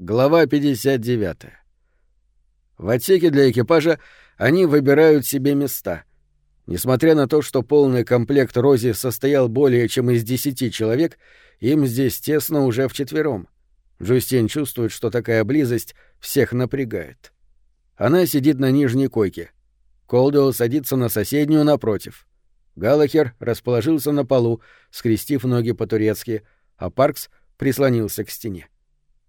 Глава 59. В отсеке для экипажа они выбирают себе места. Несмотря на то, что полный комплект Рози состоял более чем из десяти человек, им здесь тесно уже вчетвером. Джустин чувствует, что такая близость всех напрягает. Она сидит на нижней койке. Колдуэлл садится на соседнюю напротив. Галахер расположился на полу, скрестив ноги по-турецки, а Паркс прислонился к стене.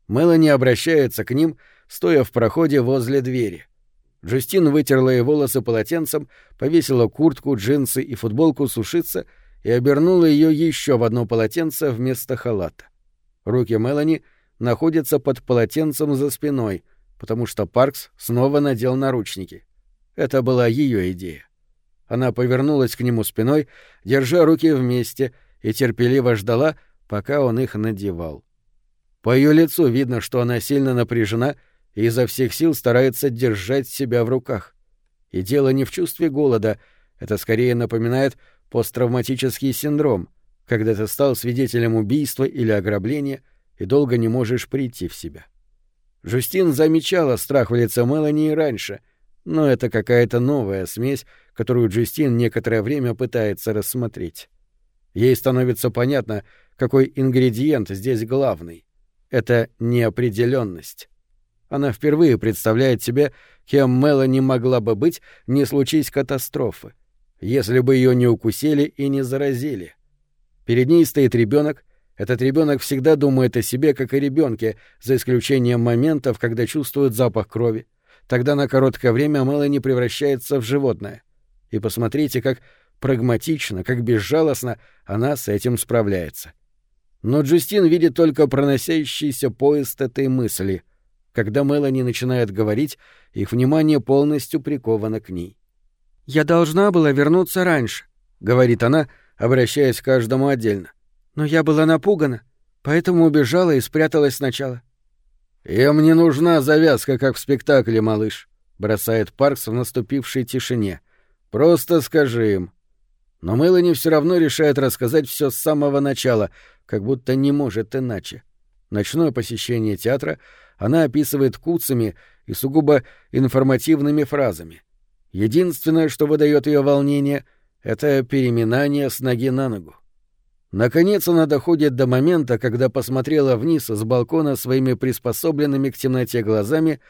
Мелани обращается к ним, стоя в проходе возле двери. Джустин вытерла ей волосы полотенцем, повесила куртку, джинсы и футболку сушиться и обернула ее еще в одно полотенце вместо халата. Руки Мелани находятся под полотенцем за спиной, потому что Паркс снова надел наручники. Это была ее идея. Она повернулась к нему спиной, держа руки вместе, и терпеливо ждала, пока он их надевал. По ее лицу видно, что она сильно напряжена и изо всех сил старается держать себя в руках. И дело не в чувстве голода, это скорее напоминает посттравматический синдром, когда ты стал свидетелем убийства или ограбления и долго не можешь прийти в себя. Жустин замечала страх в лице Мелани и раньше, но это какая-то новая смесь, которую Джустин некоторое время пытается рассмотреть. Ей становится понятно, какой ингредиент здесь главный это неопределенность. Она впервые представляет себе, кем Мелани могла бы быть, не случись катастрофы, если бы ее не укусили и не заразили. Перед ней стоит ребенок. Этот ребенок всегда думает о себе как о ребенке, за исключением моментов, когда чувствует запах крови. Тогда на короткое время Мелани превращается в животное. И посмотрите, как прагматично, как безжалостно она с этим справляется. Но Джустин видит только проносящийся поезд этой мысли. Когда Мелани начинает говорить, их внимание полностью приковано к ней. «Я должна была вернуться раньше», — говорит она, обращаясь к каждому отдельно. «Но я была напугана, поэтому убежала и спряталась сначала». «Им не нужна завязка, как в спектакле, малыш», — бросает Паркс в наступившей тишине. «Просто скажи им». Но Мелани все равно решает рассказать все с самого начала, как будто не может иначе. Ночное посещение театра она описывает куцами и сугубо информативными фразами. Единственное, что выдает ее волнение, это переминание с ноги на ногу. Наконец она доходит до момента, когда посмотрела вниз с балкона своими приспособленными к темноте глазами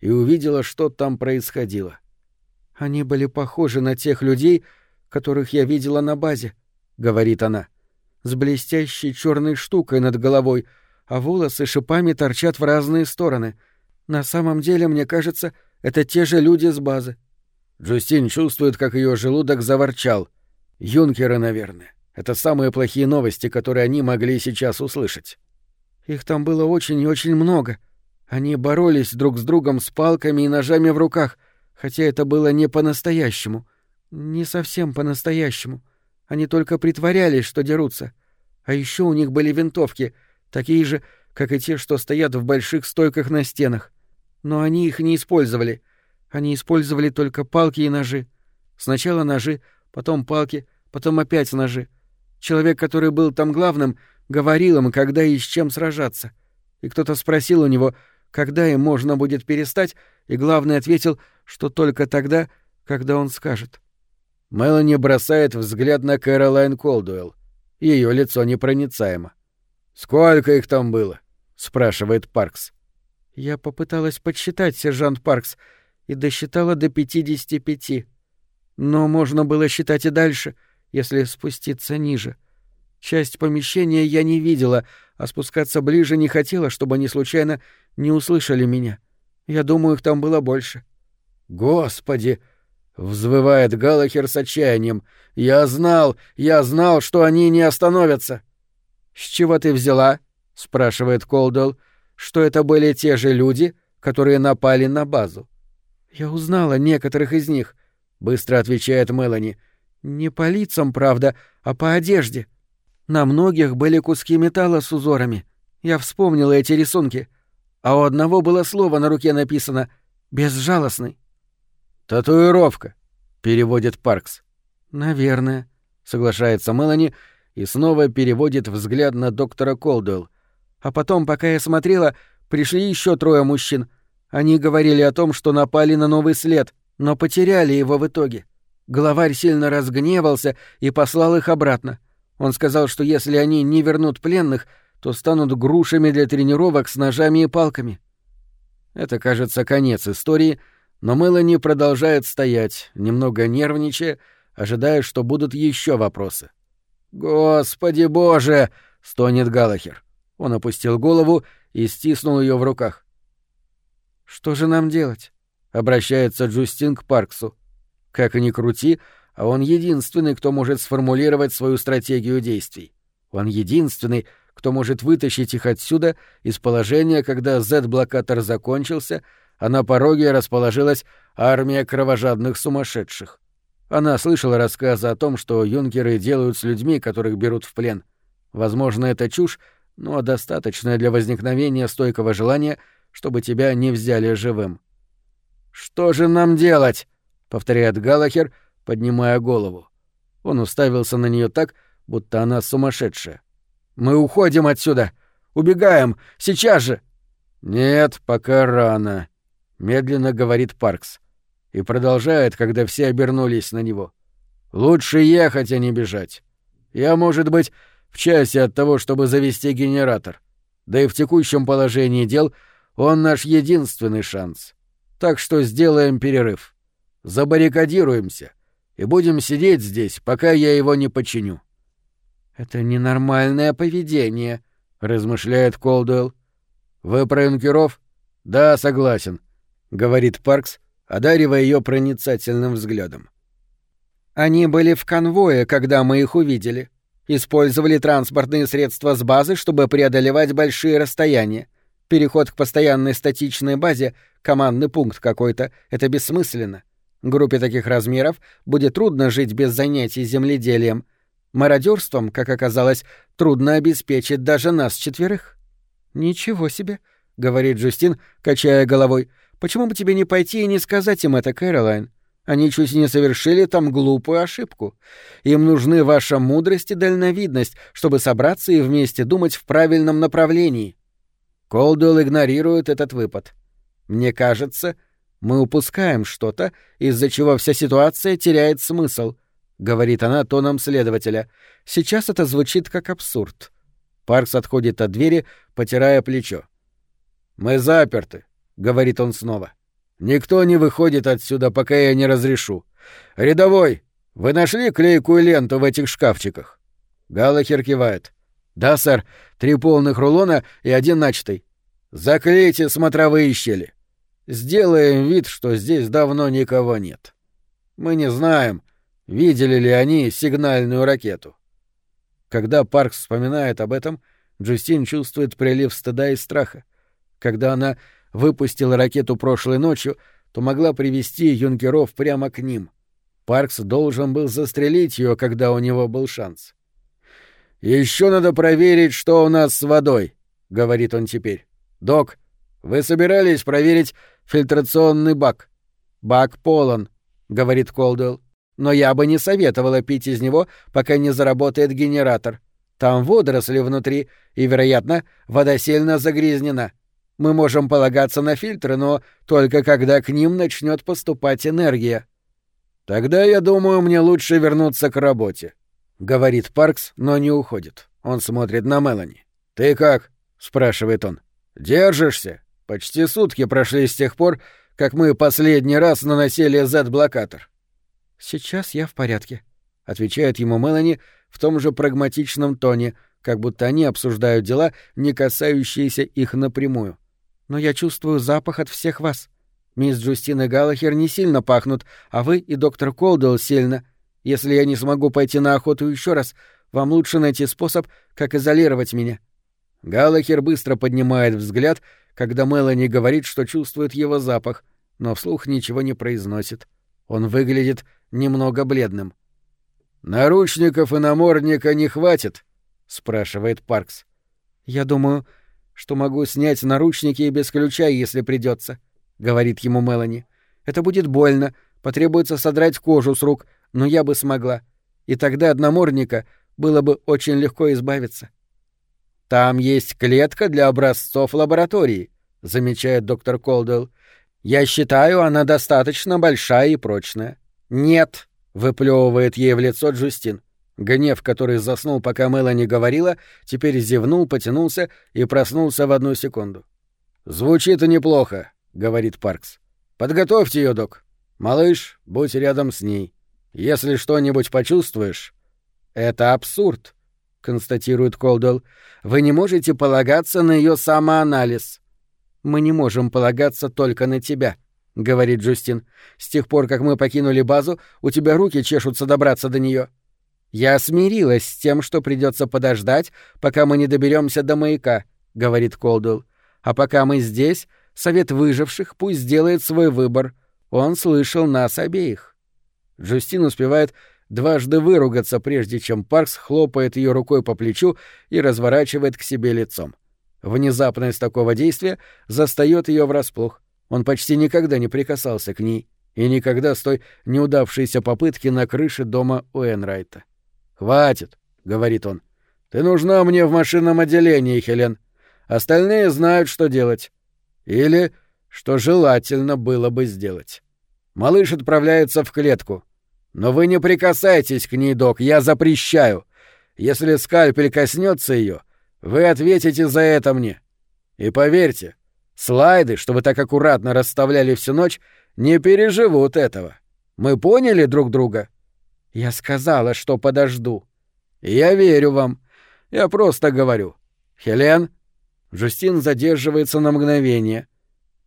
и увидела, что там происходило. «Они были похожи на тех людей, которых я видела на базе», — говорит она с блестящей черной штукой над головой, а волосы шипами торчат в разные стороны. На самом деле, мне кажется, это те же люди с базы. Джустин чувствует, как ее желудок заворчал. Юнкеры, наверное. Это самые плохие новости, которые они могли сейчас услышать. Их там было очень и очень много. Они боролись друг с другом с палками и ножами в руках, хотя это было не по-настоящему. Не совсем по-настоящему. Они только притворялись, что дерутся. А еще у них были винтовки, такие же, как и те, что стоят в больших стойках на стенах. Но они их не использовали. Они использовали только палки и ножи. Сначала ножи, потом палки, потом опять ножи. Человек, который был там главным, говорил им, когда и с чем сражаться. И кто-то спросил у него, когда им можно будет перестать, и главный ответил, что только тогда, когда он скажет. Мелани бросает взгляд на Кэролайн Колдуэлл. Ее лицо непроницаемо. «Сколько их там было?» — спрашивает Паркс. «Я попыталась подсчитать, сержант Паркс, и досчитала до пятидесяти пяти. Но можно было считать и дальше, если спуститься ниже. Часть помещения я не видела, а спускаться ближе не хотела, чтобы они случайно не услышали меня. Я думаю, их там было больше». «Господи!» Взвывает Галахер с отчаянием. «Я знал, я знал, что они не остановятся!» «С чего ты взяла?» — спрашивает Колдуэлл. «Что это были те же люди, которые напали на базу?» «Я узнала некоторых из них», — быстро отвечает Мелани. «Не по лицам, правда, а по одежде. На многих были куски металла с узорами. Я вспомнила эти рисунки. А у одного было слово на руке написано «безжалостный». «Татуировка», — переводит Паркс. «Наверное», — соглашается Мелани и снова переводит взгляд на доктора Колдуэлл. А потом, пока я смотрела, пришли еще трое мужчин. Они говорили о том, что напали на новый след, но потеряли его в итоге. Главарь сильно разгневался и послал их обратно. Он сказал, что если они не вернут пленных, то станут грушами для тренировок с ножами и палками. Это, кажется, конец истории, но Мелани продолжает стоять, немного нервничая, ожидая, что будут еще вопросы. «Господи боже!» — стонет Галахер. Он опустил голову и стиснул ее в руках. «Что же нам делать?» — обращается Джустин к Парксу. Как ни крути, а он единственный, кто может сформулировать свою стратегию действий. Он единственный, кто может вытащить их отсюда из положения, когда Z-блокатор закончился, а на пороге расположилась армия кровожадных сумасшедших. Она слышала рассказы о том, что юнкеры делают с людьми, которых берут в плен. Возможно, это чушь, но достаточная для возникновения стойкого желания, чтобы тебя не взяли живым. «Что же нам делать?» — повторяет Галахер, поднимая голову. Он уставился на нее так, будто она сумасшедшая. «Мы уходим отсюда! Убегаем! Сейчас же!» «Нет, пока рано», — медленно говорит Паркс. И продолжает, когда все обернулись на него. «Лучше ехать, а не бежать. Я, может быть, в часе от того, чтобы завести генератор. Да и в текущем положении дел он наш единственный шанс. Так что сделаем перерыв. Забаррикадируемся и будем сидеть здесь, пока я его не починю. «Это ненормальное поведение», — размышляет Колдуэлл. «Вы про юнкеров?» «Да, согласен», — говорит Паркс, одаривая ее проницательным взглядом. «Они были в конвое, когда мы их увидели. Использовали транспортные средства с базы, чтобы преодолевать большие расстояния. Переход к постоянной статичной базе, командный пункт какой-то, это бессмысленно. Группе таких размеров будет трудно жить без занятий земледелием, Мародерством, как оказалось, трудно обеспечить даже нас четверых. Ничего себе, говорит Джустин, качая головой. Почему бы тебе не пойти и не сказать им это, Кэролайн? Они чуть не совершили там глупую ошибку. Им нужны ваша мудрость и дальновидность, чтобы собраться и вместе думать в правильном направлении. Колдуэлл игнорирует этот выпад. Мне кажется, мы упускаем что-то, из-за чего вся ситуация теряет смысл. — говорит она тоном следователя. «Сейчас это звучит как абсурд». Паркс отходит от двери, потирая плечо. «Мы заперты», — говорит он снова. «Никто не выходит отсюда, пока я не разрешу. Рядовой, вы нашли клейкую ленту в этих шкафчиках?» Галахер кивает. «Да, сэр. Три полных рулона и один начатый. Заклейте смотровые щели. Сделаем вид, что здесь давно никого нет. Мы не знаем, Видели ли они сигнальную ракету? Когда Паркс вспоминает об этом, Джустин чувствует прилив стыда и страха. Когда она выпустила ракету прошлой ночью, то могла привести юнкеров прямо к ним. Паркс должен был застрелить ее, когда у него был шанс. Еще надо проверить, что у нас с водой, говорит он теперь. Док, вы собирались проверить фильтрационный бак? Бак полон, говорит Колдуэлл но я бы не советовала пить из него, пока не заработает генератор. Там водоросли внутри, и, вероятно, вода сильно загрязнена. Мы можем полагаться на фильтры, но только когда к ним начнет поступать энергия. Тогда, я думаю, мне лучше вернуться к работе, говорит Паркс, но не уходит. Он смотрит на Мелани. Ты как? спрашивает он. Держишься? Почти сутки прошли с тех пор, как мы последний раз наносили Z-блокатор. «Сейчас я в порядке», — отвечает ему Мелани в том же прагматичном тоне, как будто они обсуждают дела, не касающиеся их напрямую. «Но я чувствую запах от всех вас. Мисс Джустина Галлахер не сильно пахнут, а вы и доктор Колдуэлл сильно. Если я не смогу пойти на охоту еще раз, вам лучше найти способ, как изолировать меня». Галлахер быстро поднимает взгляд, когда Мелани говорит, что чувствует его запах, но вслух ничего не произносит. Он выглядит немного бледным. «Наручников и намордника не хватит?» — спрашивает Паркс. «Я думаю, что могу снять наручники и без ключа, если придется, говорит ему Мелани. «Это будет больно, потребуется содрать кожу с рук, но я бы смогла. И тогда от намордника было бы очень легко избавиться». «Там есть клетка для образцов лаборатории», замечает доктор Колдуэлл. «Я считаю, она достаточно большая и прочная». «Нет», — выплевывает ей в лицо Джустин. Гнев, который заснул, пока Мелани говорила, теперь зевнул, потянулся и проснулся в одну секунду. «Звучит неплохо», — говорит Паркс. «Подготовьте ее, док. Малыш, будь рядом с ней. Если что-нибудь почувствуешь...» «Это абсурд», — констатирует Колдуэлл. «Вы не можете полагаться на ее самоанализ». «Мы не можем полагаться только на тебя», — говорит Джустин. «С тех пор, как мы покинули базу, у тебя руки чешутся добраться до нее. «Я смирилась с тем, что придется подождать, пока мы не доберемся до маяка», — говорит Колдуэлл. «А пока мы здесь, совет выживших пусть сделает свой выбор. Он слышал нас обеих». Джустин успевает дважды выругаться, прежде чем Паркс хлопает ее рукой по плечу и разворачивает к себе лицом. Внезапность такого действия застает ее врасплох. Он почти никогда не прикасался к ней и никогда с той неудавшейся попытки на крыше дома Уэнрайта. «Хватит», — говорит он. «Ты нужна мне в машинном отделении, Хелен. Остальные знают, что делать. Или что желательно было бы сделать. Малыш отправляется в клетку. Но вы не прикасайтесь к ней, док, я запрещаю. Если скальпель коснется ее, вы ответите за это мне. И поверьте, слайды, что вы так аккуратно расставляли всю ночь, не переживут этого. Мы поняли друг друга?» Я сказала, что подожду. Я верю вам. Я просто говорю. Хелен? Жустин задерживается на мгновение.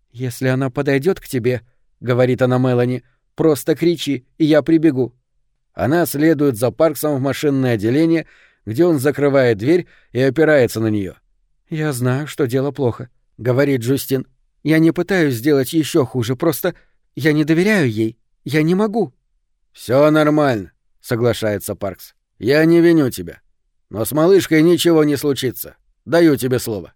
Если она подойдет к тебе, говорит она Мелани, просто кричи, и я прибегу. Она следует за Парксом в машинное отделение, где он закрывает дверь и опирается на нее. Я знаю, что дело плохо, говорит Джустин. Я не пытаюсь сделать еще хуже, просто я не доверяю ей. Я не могу. Все нормально. — соглашается Паркс. «Я не виню тебя. Но с малышкой ничего не случится. Даю тебе слово».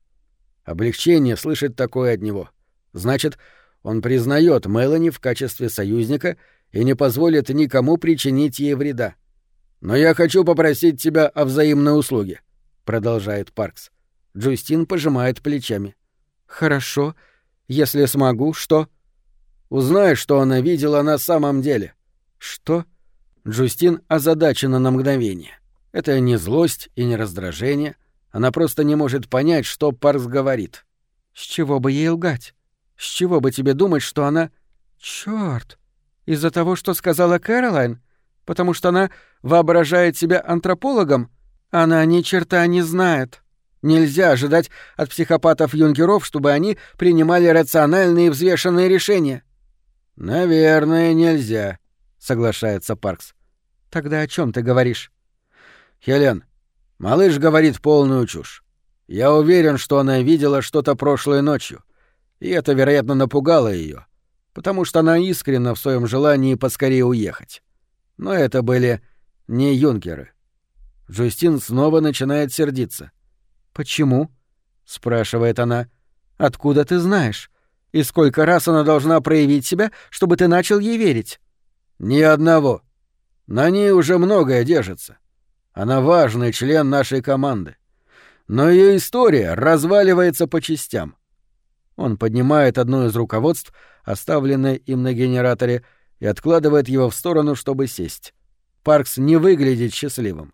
Облегчение слышит такое от него. Значит, он признает Мелани в качестве союзника и не позволит никому причинить ей вреда. «Но я хочу попросить тебя о взаимной услуге», — продолжает Паркс. Джустин пожимает плечами. «Хорошо. Если смогу, что?» «Узнай, что она видела на самом деле». «Что?» Джустин озадачена на мгновение. Это не злость и не раздражение. Она просто не может понять, что Парс говорит. С чего бы ей лгать? С чего бы тебе думать, что она... Чёрт! Из-за того, что сказала Кэролайн? Потому что она воображает себя антропологом? Она ни черта не знает. Нельзя ожидать от психопатов-юнгеров, чтобы они принимали рациональные и взвешенные решения. Наверное, нельзя, соглашается Паркс. Тогда о чем ты говоришь? Хелен, малыш говорит полную чушь. Я уверен, что она видела что-то прошлой ночью, и это, вероятно, напугало ее, потому что она искренна в своем желании поскорее уехать. Но это были не юнкеры. Джустин снова начинает сердиться. «Почему?» — спрашивает она. «Откуда ты знаешь? И сколько раз она должна проявить себя, чтобы ты начал ей верить?» Ни одного. На ней уже многое держится. Она важный член нашей команды. Но ее история разваливается по частям. Он поднимает одно из руководств, оставленное им на генераторе, и откладывает его в сторону, чтобы сесть. Паркс не выглядит счастливым.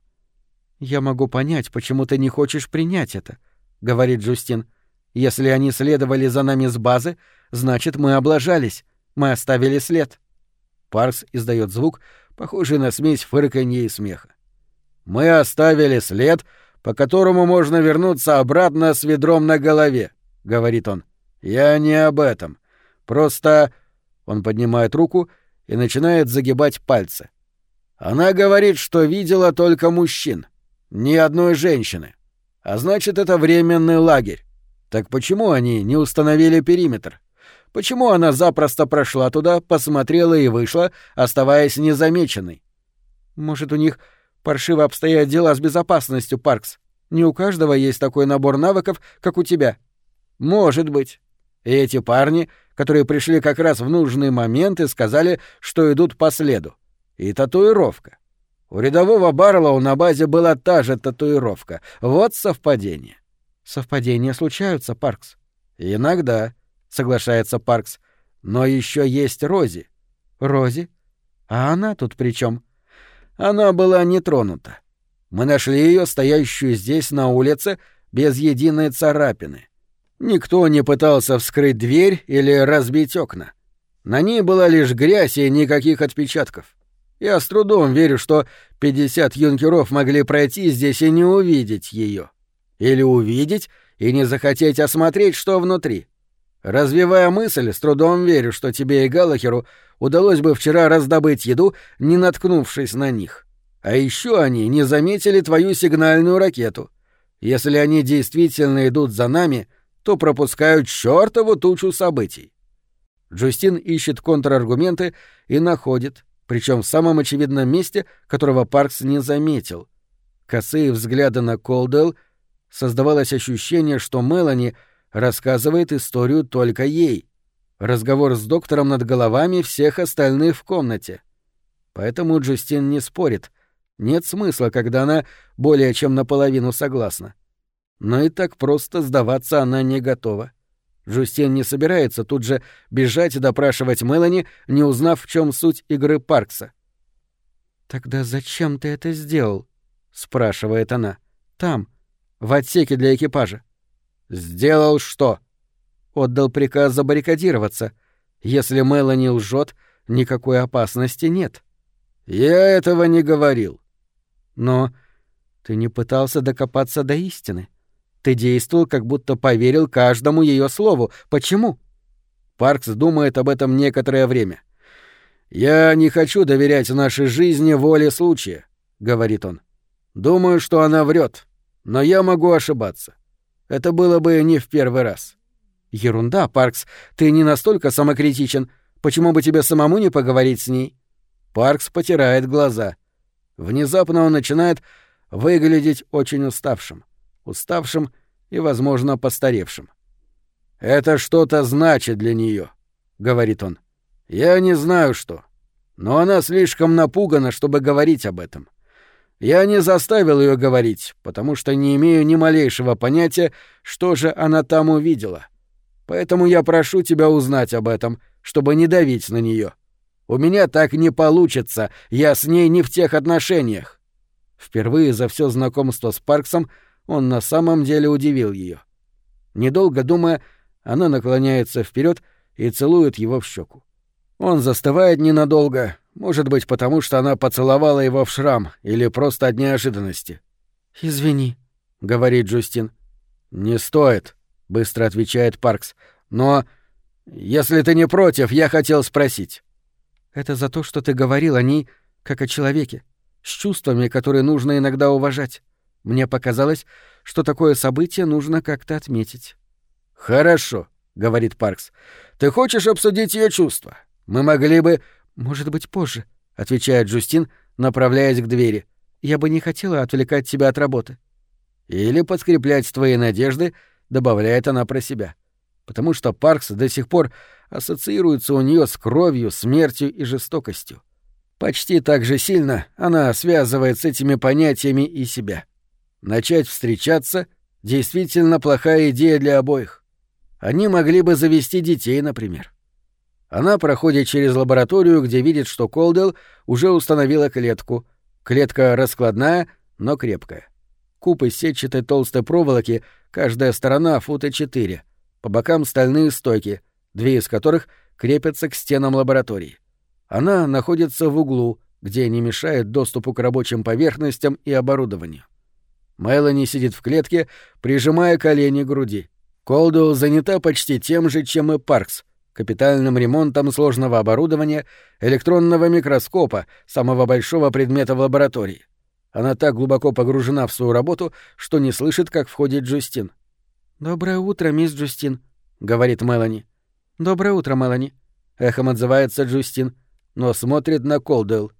«Я могу понять, почему ты не хочешь принять это», — говорит Джустин. «Если они следовали за нами с базы, значит, мы облажались, мы оставили след». Паркс издает звук, похожий на смесь фырканья и смеха. «Мы оставили след, по которому можно вернуться обратно с ведром на голове», — говорит он. «Я не об этом. Просто...» Он поднимает руку и начинает загибать пальцы. «Она говорит, что видела только мужчин, ни одной женщины. А значит, это временный лагерь. Так почему они не установили периметр?» Почему она запросто прошла туда, посмотрела и вышла, оставаясь незамеченной? Может, у них паршиво обстоят дела с безопасностью, Паркс? Не у каждого есть такой набор навыков, как у тебя. Может быть. И эти парни, которые пришли как раз в нужный момент и сказали, что идут по следу. И татуировка. У рядового Барлоу на базе была та же татуировка. Вот совпадение. Совпадения случаются, Паркс. Иногда. Соглашается Паркс. Но еще есть Рози. Рози? А она тут при чем? Она была не тронута. Мы нашли ее стоящую здесь на улице без единой царапины. Никто не пытался вскрыть дверь или разбить окна. На ней была лишь грязь и никаких отпечатков. Я с трудом верю, что 50 юнкеров могли пройти здесь и не увидеть ее. Или увидеть и не захотеть осмотреть, что внутри. Развивая мысль, с трудом верю, что тебе и Галахеру удалось бы вчера раздобыть еду, не наткнувшись на них. А еще они не заметили твою сигнальную ракету. Если они действительно идут за нами, то пропускают чертову тучу событий. Джустин ищет контраргументы и находит, причем в самом очевидном месте, которого Паркс не заметил. Косые взгляды на Колдел создавалось ощущение, что Мелани рассказывает историю только ей. Разговор с доктором над головами всех остальных в комнате. Поэтому Джустин не спорит. Нет смысла, когда она более чем наполовину согласна. Но и так просто сдаваться она не готова. Джустин не собирается тут же бежать и допрашивать Мелани, не узнав, в чем суть игры Паркса. «Тогда зачем ты это сделал?» — спрашивает она. «Там, в отсеке для экипажа». «Сделал что?» «Отдал приказ забаррикадироваться. Если Мелани лжет, никакой опасности нет». «Я этого не говорил». «Но ты не пытался докопаться до истины. Ты действовал, как будто поверил каждому ее слову. Почему?» Паркс думает об этом некоторое время. «Я не хочу доверять нашей жизни воле случая», — говорит он. «Думаю, что она врет, но я могу ошибаться. Это было бы не в первый раз». «Ерунда, Паркс, ты не настолько самокритичен. Почему бы тебе самому не поговорить с ней?» Паркс потирает глаза. Внезапно он начинает выглядеть очень уставшим уставшим и, возможно, постаревшим. «Это что-то значит для нее, говорит он. «Я не знаю, что. Но она слишком напугана, чтобы говорить об этом. Я не заставил ее говорить, потому что не имею ни малейшего понятия, что же она там увидела. Поэтому я прошу тебя узнать об этом, чтобы не давить на нее. У меня так не получится, я с ней не в тех отношениях». Впервые за все знакомство с Парксом он на самом деле удивил ее. Недолго думая, она наклоняется вперед и целует его в щеку. Он застывает ненадолго, может быть, потому что она поцеловала его в шрам или просто от неожиданности. «Извини», — говорит Джустин. «Не стоит», — быстро отвечает Паркс. «Но, если ты не против, я хотел спросить». «Это за то, что ты говорил о ней, как о человеке, с чувствами, которые нужно иногда уважать. Мне показалось, что такое событие нужно как-то отметить. Хорошо, говорит Паркс. Ты хочешь обсудить ее чувства? Мы могли бы, может быть, позже, отвечает Джустин, направляясь к двери. Я бы не хотела отвлекать тебя от работы. Или подкреплять твои надежды, добавляет она про себя. Потому что Паркс до сих пор ассоциируется у нее с кровью, смертью и жестокостью. Почти так же сильно она связывает с этими понятиями и себя. Начать встречаться — действительно плохая идея для обоих. Они могли бы завести детей, например. Она проходит через лабораторию, где видит, что Колдел уже установила клетку. Клетка раскладная, но крепкая. Из сетчатой толстой проволоки, каждая сторона фута четыре. По бокам стальные стойки, две из которых крепятся к стенам лаборатории. Она находится в углу, где не мешает доступу к рабочим поверхностям и оборудованию. Мелани сидит в клетке, прижимая колени к груди. Колдуэлл занята почти тем же, чем и Паркс — капитальным ремонтом сложного оборудования, электронного микроскопа, самого большого предмета в лаборатории. Она так глубоко погружена в свою работу, что не слышит, как входит Джустин. «Доброе утро, мисс Джустин», — говорит Мелани. «Доброе утро, Мелани», — эхом отзывается Джустин, но смотрит на Колдуэлл.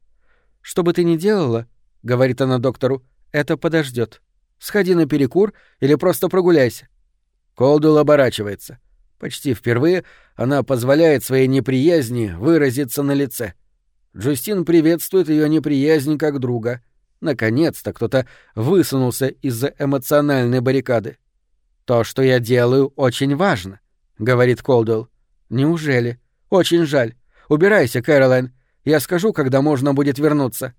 «Что бы ты ни делала», — говорит она доктору, — «это подождет. Сходи на перекур или просто прогуляйся». Колдул оборачивается. Почти впервые она позволяет своей неприязни выразиться на лице. Джустин приветствует ее неприязнь как друга. Наконец-то кто-то высунулся из-за эмоциональной баррикады. «То, что я делаю, очень важно», — говорит Колдуэлл. Неужели? Очень жаль. Убирайся, Кэролайн. Я скажу, когда можно будет вернуться.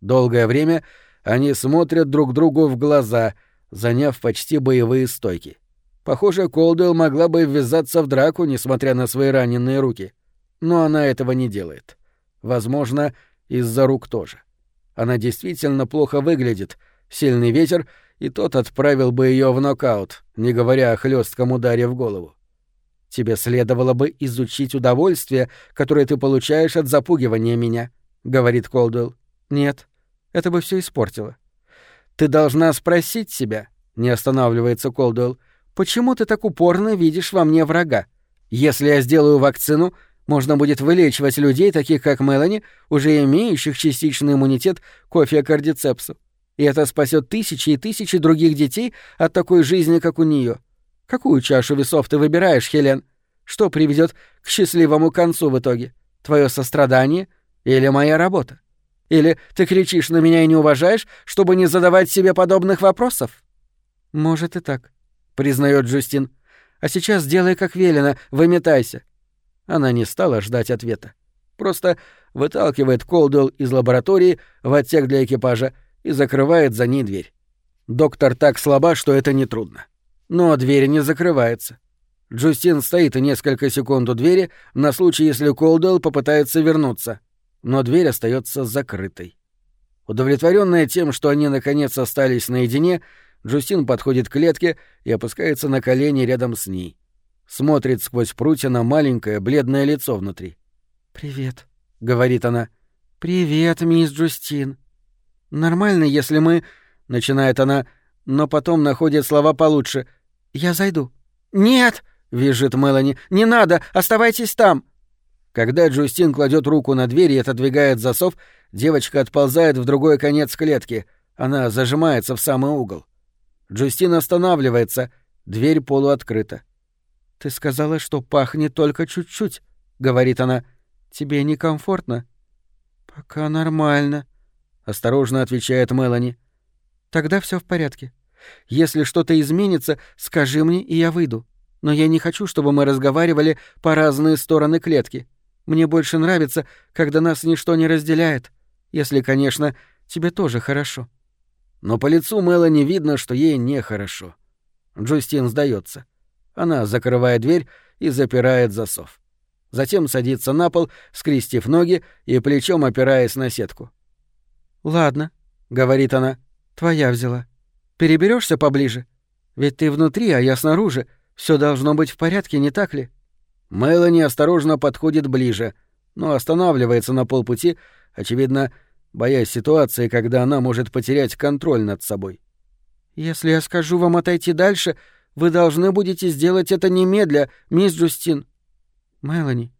Долгое время они смотрят друг другу в глаза, заняв почти боевые стойки. Похоже, Колдуэлл могла бы ввязаться в драку, несмотря на свои раненые руки. Но она этого не делает. Возможно, из-за рук тоже. Она действительно плохо выглядит. Сильный ветер, и тот отправил бы ее в нокаут, не говоря о хлестком ударе в голову. Тебе следовало бы изучить удовольствие, которое ты получаешь от запугивания меня, говорит Колдуэлл. Нет, это бы все испортило. Ты должна спросить себя, не останавливается Колдуэлл, почему ты так упорно видишь во мне врага? Если я сделаю вакцину, можно будет вылечивать людей, таких как Мелани, уже имеющих частичный иммунитет к офиокардицепсу. И это спасет тысячи и тысячи других детей от такой жизни, как у нее. Какую чашу весов ты выбираешь, Хелен? Что приведет к счастливому концу в итоге? Твое сострадание или моя работа? Или ты кричишь на меня и не уважаешь, чтобы не задавать себе подобных вопросов? Может и так, признает Джустин. А сейчас делай как велено, выметайся. Она не стала ждать ответа. Просто выталкивает Колдуэлл из лаборатории в отсек для экипажа и закрывает за ней дверь. Доктор так слаба, что это нетрудно. Но дверь не закрывается. Джустин стоит несколько секунд у двери на случай, если Колдуэлл попытается вернуться, но дверь остается закрытой. Удовлетворенная тем, что они наконец остались наедине, Джустин подходит к клетке и опускается на колени рядом с ней. Смотрит сквозь прутья на маленькое бледное лицо внутри. «Привет», — говорит она. «Привет, мисс Джустин». «Нормально, если мы...» — начинает она, но потом находит слова получше. «Я зайду». «Нет!» — визжит Мелани. «Не надо! Оставайтесь там!» Когда Джустин кладет руку на дверь и отодвигает засов, девочка отползает в другой конец клетки. Она зажимается в самый угол. Джустин останавливается, дверь полуоткрыта. «Ты сказала, что пахнет только чуть-чуть», — говорит она. «Тебе некомфортно?» «Пока нормально», — осторожно отвечает Мелани. «Тогда все в порядке. Если что-то изменится, скажи мне, и я выйду. Но я не хочу, чтобы мы разговаривали по разные стороны клетки. Мне больше нравится, когда нас ничто не разделяет. Если, конечно, тебе тоже хорошо». Но по лицу Мелани видно, что ей нехорошо. Джустин сдается. Она закрывает дверь и запирает засов. Затем садится на пол, скрестив ноги и плечом опираясь на сетку. «Ладно», — говорит она, — «твоя взяла. Переберешься поближе? Ведь ты внутри, а я снаружи. Все должно быть в порядке, не так ли?» Мелани осторожно подходит ближе, но останавливается на полпути, очевидно, боясь ситуации, когда она может потерять контроль над собой. «Если я скажу вам отойти дальше, вы должны будете сделать это немедля, мисс Джустин. Мелани,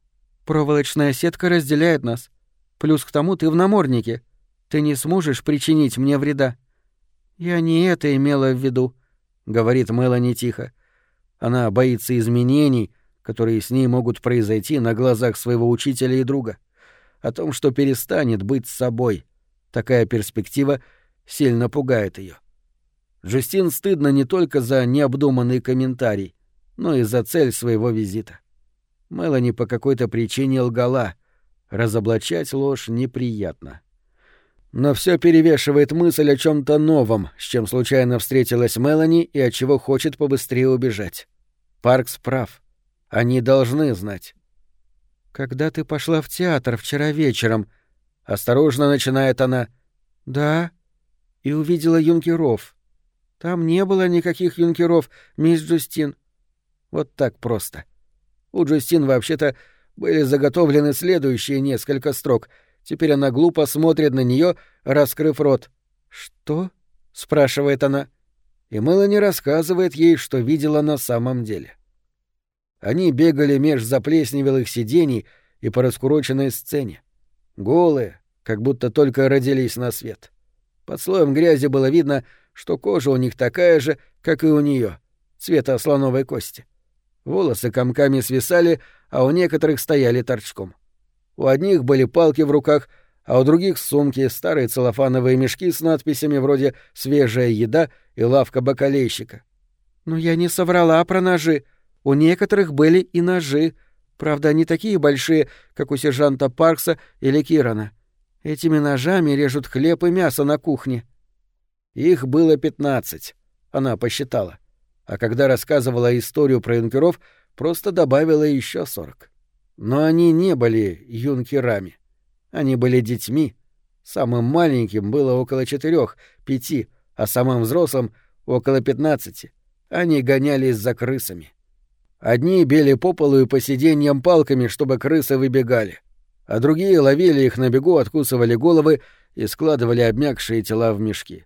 проволочная сетка разделяет нас. Плюс к тому ты в наморднике. Ты не сможешь причинить мне вреда. Я не это имела в виду, говорит Мелани тихо. Она боится изменений, которые с ней могут произойти на глазах своего учителя и друга. О том, что перестанет быть собой. Такая перспектива сильно пугает ее. Жюстин стыдно не только за необдуманный комментарий, но и за цель своего визита. Мелани по какой-то причине лгала. Разоблачать ложь неприятно. Но все перевешивает мысль о чем то новом, с чем случайно встретилась Мелани и от чего хочет побыстрее убежать. Паркс прав. Они должны знать. «Когда ты пошла в театр вчера вечером?» — осторожно начинает она. «Да». И увидела юнкеров. Там не было никаких юнкеров, мисс Джустин. Вот так просто. У Джустин вообще-то были заготовлены следующие несколько строк. Теперь она глупо смотрит на нее, раскрыв рот. «Что?» — спрашивает она. И Мелани рассказывает ей, что видела на самом деле. Они бегали меж заплесневелых сидений и по раскуроченной сцене. Голые, как будто только родились на свет. Под слоем грязи было видно, что кожа у них такая же, как и у нее, цвета слоновой кости. Волосы комками свисали, а у некоторых стояли торчком. У одних были палки в руках, а у других — сумки, старые целлофановые мешки с надписями вроде «Свежая еда» и «Лавка бакалейщика». «Но я не соврала про ножи», — У некоторых были и ножи, правда, не такие большие, как у сержанта Паркса или Кирана. Этими ножами режут хлеб и мясо на кухне. Их было пятнадцать, она посчитала. А когда рассказывала историю про юнкеров, просто добавила еще сорок. Но они не были юнкерами. Они были детьми. Самым маленьким было около четырех, пяти, а самым взрослым — около пятнадцати. Они гонялись за крысами. Одни били по полу и по сиденьям палками, чтобы крысы выбегали, а другие ловили их на бегу, откусывали головы и складывали обмякшие тела в мешки.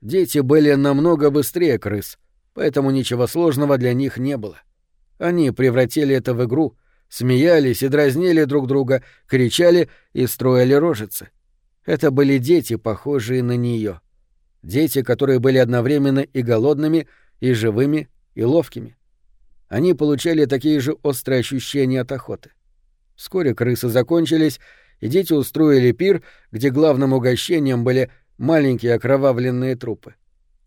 Дети были намного быстрее крыс, поэтому ничего сложного для них не было. Они превратили это в игру, смеялись и дразнили друг друга, кричали и строили рожицы. Это были дети, похожие на нее. Дети, которые были одновременно и голодными, и живыми, и ловкими. Они получали такие же острые ощущения от охоты. Вскоре крысы закончились, и дети устроили пир, где главным угощением были маленькие окровавленные трупы.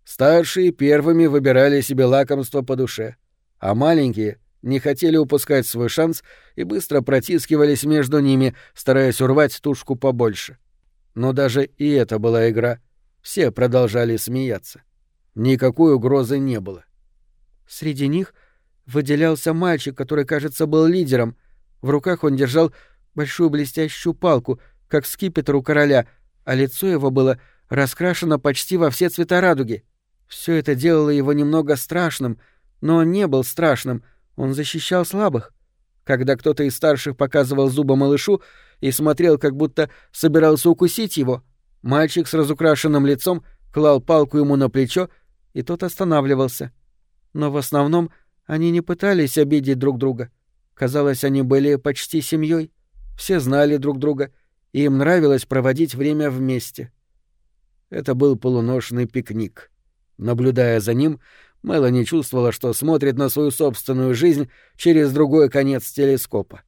Старшие первыми выбирали себе лакомство по душе, а маленькие не хотели упускать свой шанс и быстро протискивались между ними, стараясь урвать тушку побольше. Но даже и это была игра. Все продолжали смеяться. Никакой угрозы не было. Среди них выделялся мальчик, который, кажется, был лидером. В руках он держал большую блестящую палку, как скипетр у короля, а лицо его было раскрашено почти во все цвета радуги. Все это делало его немного страшным, но он не был страшным, он защищал слабых. Когда кто-то из старших показывал зубы малышу и смотрел, как будто собирался укусить его, мальчик с разукрашенным лицом клал палку ему на плечо и тот останавливался. Но в основном они не пытались обидеть друг друга. Казалось, они были почти семьей. Все знали друг друга, и им нравилось проводить время вместе. Это был полуношный пикник. Наблюдая за ним, Мелани чувствовала, что смотрит на свою собственную жизнь через другой конец телескопа.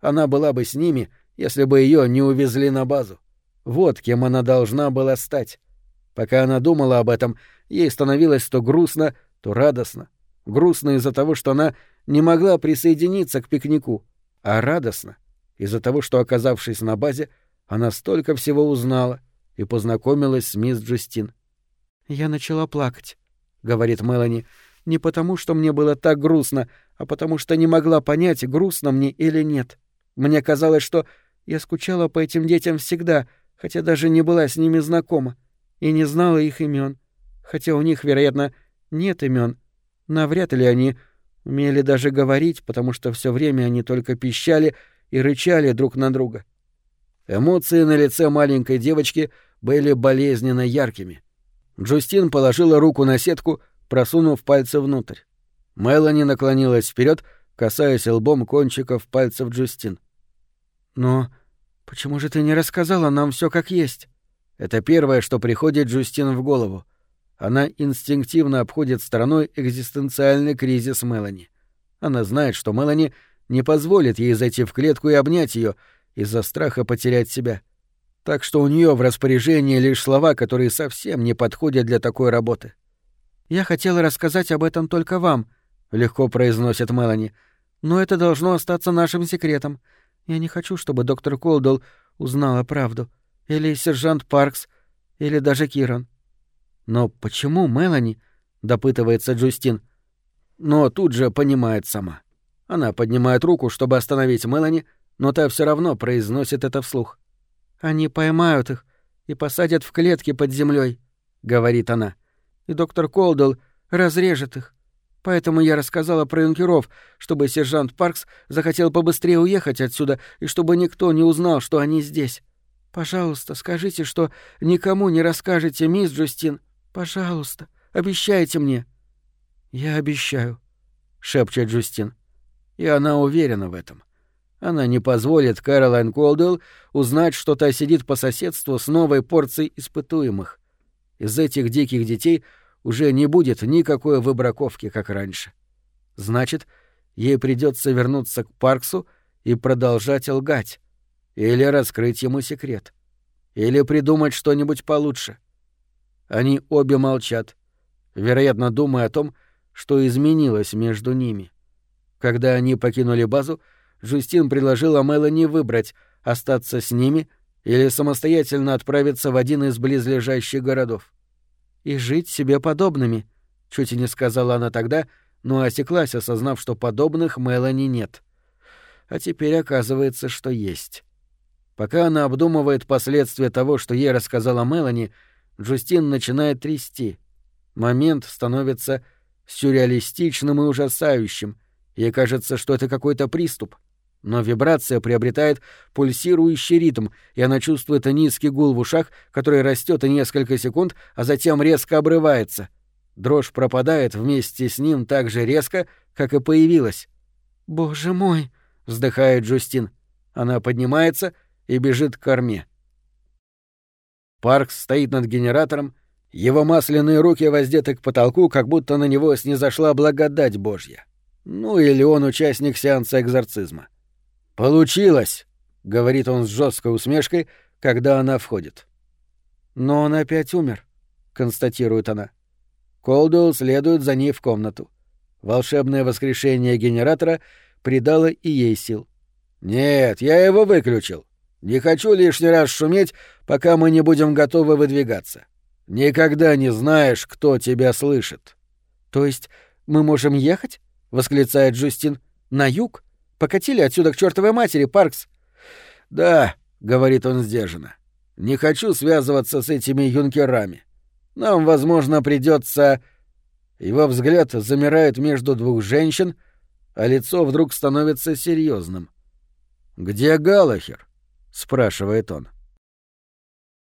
Она была бы с ними, если бы ее не увезли на базу. Вот кем она должна была стать. Пока она думала об этом, ей становилось то грустно, то радостно. Грустно из-за того, что она не могла присоединиться к пикнику, а радостно из-за того, что, оказавшись на базе, она столько всего узнала и познакомилась с мисс Джустин. «Я начала плакать», — говорит Мелани, — «не потому, что мне было так грустно, а потому что не могла понять, грустно мне или нет. Мне казалось, что я скучала по этим детям всегда, хотя даже не была с ними знакома и не знала их имен, хотя у них, вероятно, нет имен. Навряд ли они умели даже говорить, потому что все время они только пищали и рычали друг на друга. Эмоции на лице маленькой девочки были болезненно яркими. Джустин положила руку на сетку, просунув пальцы внутрь. Мелани наклонилась вперед, касаясь лбом кончиков пальцев Джустин. «Но почему же ты не рассказала нам все как есть?» Это первое, что приходит Джустин в голову. Она инстинктивно обходит стороной экзистенциальный кризис Мелани. Она знает, что Мелани не позволит ей зайти в клетку и обнять ее из-за страха потерять себя. Так что у нее в распоряжении лишь слова, которые совсем не подходят для такой работы. «Я хотела рассказать об этом только вам», — легко произносит Мелани. «Но это должно остаться нашим секретом. Я не хочу, чтобы доктор Колдл узнала правду. Или сержант Паркс, или даже Киран. Но почему Мелани? допытывается Джустин. Но тут же понимает сама. Она поднимает руку, чтобы остановить Мелани, но та все равно произносит это вслух. Они поймают их и посадят в клетки под землей, говорит она. И доктор Колдл разрежет их. Поэтому я рассказала про юнкеров, чтобы сержант Паркс захотел побыстрее уехать отсюда и чтобы никто не узнал, что они здесь. Пожалуйста, скажите, что никому не расскажете, мисс Джустин. Пожалуйста, обещайте мне. Я обещаю, шепчет Джустин. И она уверена в этом. Она не позволит Кэролайн Колдуэлл узнать, что та сидит по соседству с новой порцией испытуемых. Из этих диких детей уже не будет никакой выбраковки, как раньше. Значит, ей придется вернуться к Парксу и продолжать лгать. Или раскрыть ему секрет. Или придумать что-нибудь получше. Они обе молчат, вероятно, думая о том, что изменилось между ними. Когда они покинули базу, Жустин предложила Мелани выбрать, остаться с ними или самостоятельно отправиться в один из близлежащих городов. «И жить себе подобными», — чуть и не сказала она тогда, но осеклась, осознав, что подобных Мелани нет. А теперь оказывается, что есть. Пока она обдумывает последствия того, что ей рассказала Мелани, Джустин начинает трясти. Момент становится сюрреалистичным и ужасающим. Ей кажется, что это какой-то приступ. Но вибрация приобретает пульсирующий ритм, и она чувствует низкий гул в ушах, который растет несколько секунд, а затем резко обрывается. Дрожь пропадает вместе с ним так же резко, как и появилась. «Боже мой!» — вздыхает Джустин. Она поднимается и бежит к корме. Паркс стоит над генератором, его масляные руки воздеты к потолку, как будто на него снизошла благодать Божья. Ну или он участник сеанса экзорцизма. «Получилось!» — говорит он с жесткой усмешкой, когда она входит. «Но он опять умер», — констатирует она. Колдуэлл следует за ней в комнату. Волшебное воскрешение генератора придало и ей сил. «Нет, я его выключил. Не хочу лишний раз шуметь, пока мы не будем готовы выдвигаться. Никогда не знаешь, кто тебя слышит. То есть мы можем ехать? восклицает Джустин. На юг? Покатили отсюда к чертовой матери, Паркс. Да, говорит он сдержанно. Не хочу связываться с этими юнкерами. Нам, возможно, придется. Его взгляд замирает между двух женщин, а лицо вдруг становится серьезным. Где Галахер? Спрашивает он.